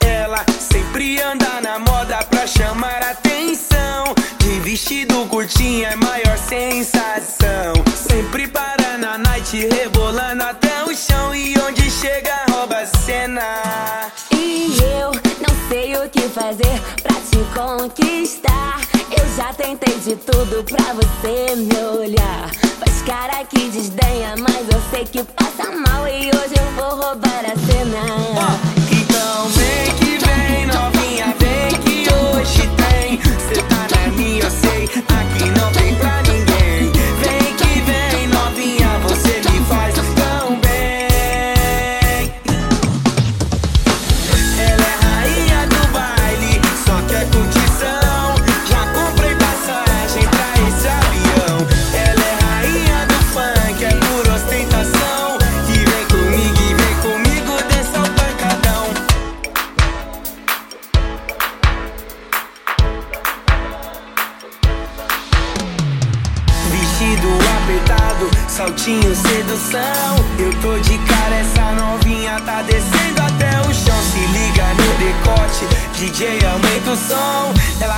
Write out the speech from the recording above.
Ela sempre anda na moda pra chamar atenção. De vestido curtinho é maior sensação. Sempre para na night, rebolando até o chão. E onde chega, rouba a cena. E eu não sei o que fazer pra te conquistar. Já tentei de tudo pra você me olhar. Faz cara que desdenha, mas eu sei que passa mal. E hoje eu vou roubar a cena. Apertado, saltinho sedução. Eu tô de cara, essa novinha tá descendo até o chão. Se liga no decote, DJ aumenta o som. Ela